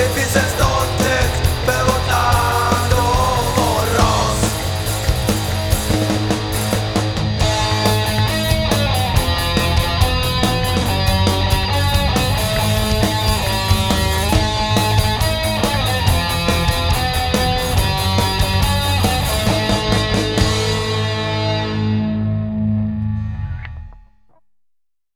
If it's a storm